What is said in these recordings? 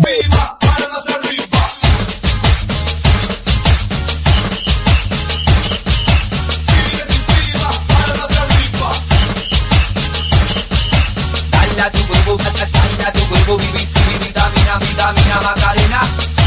viva, palmas arriba. Viva, arriba. Tu tu vivi, vitamina, vitamina, Macarena.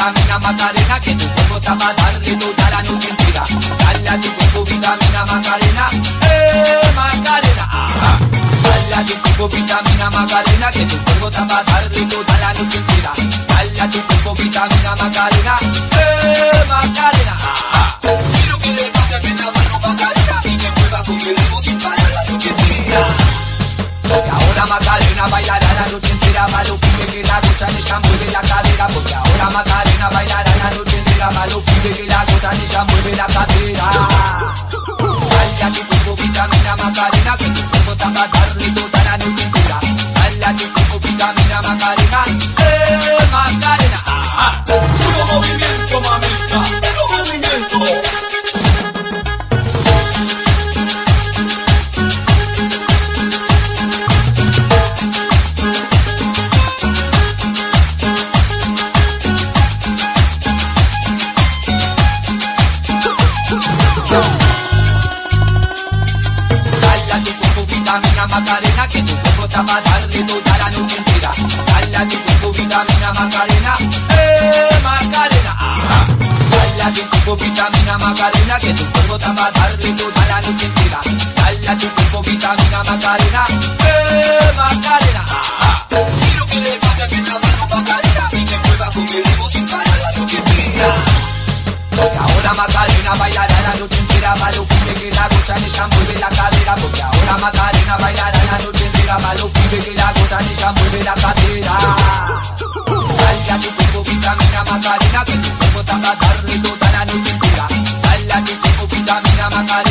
Vitamina Macarena, que tu cuerpo está para darle toda la noche entera. Dale a tu vitamina Macarena, eh Macarena. Ajá. Dale a vitamina Macarena, que tu cuerpo está para darle toda la noche entera. Dale a tu vitamina Macarena, eh la cadera Porque ahora Macarena bailará la noche entera que la gozan ella mueve la vitamina que tu cuerpo está para darle toda la noche entera. Tu vitamina Macarena que tu cuerpo está para darle toda la noche entera. Dale tu vitamina Macarena, eh Macarena. Ajá. Dale tu vitamina Macarena que tu cuerpo está para darle toda la noche entera. Dale tu vitamina Macarena, eh Macarena. Quiero que le pases bien la mano Macarena y que muevas con el sin parar la noche entera. Ahora Macarena bailará la noche entera Malo que la cosa ni se mueve la cadera Porque ahora Macarena bailará la noche entera Malo que la cosa ni se mueve la cadera. Dale a tu cuerpo vitamina Macarena Que tu cuerpo está a toda la noche entera. Dale a tu cuerpo vitamina Macarena.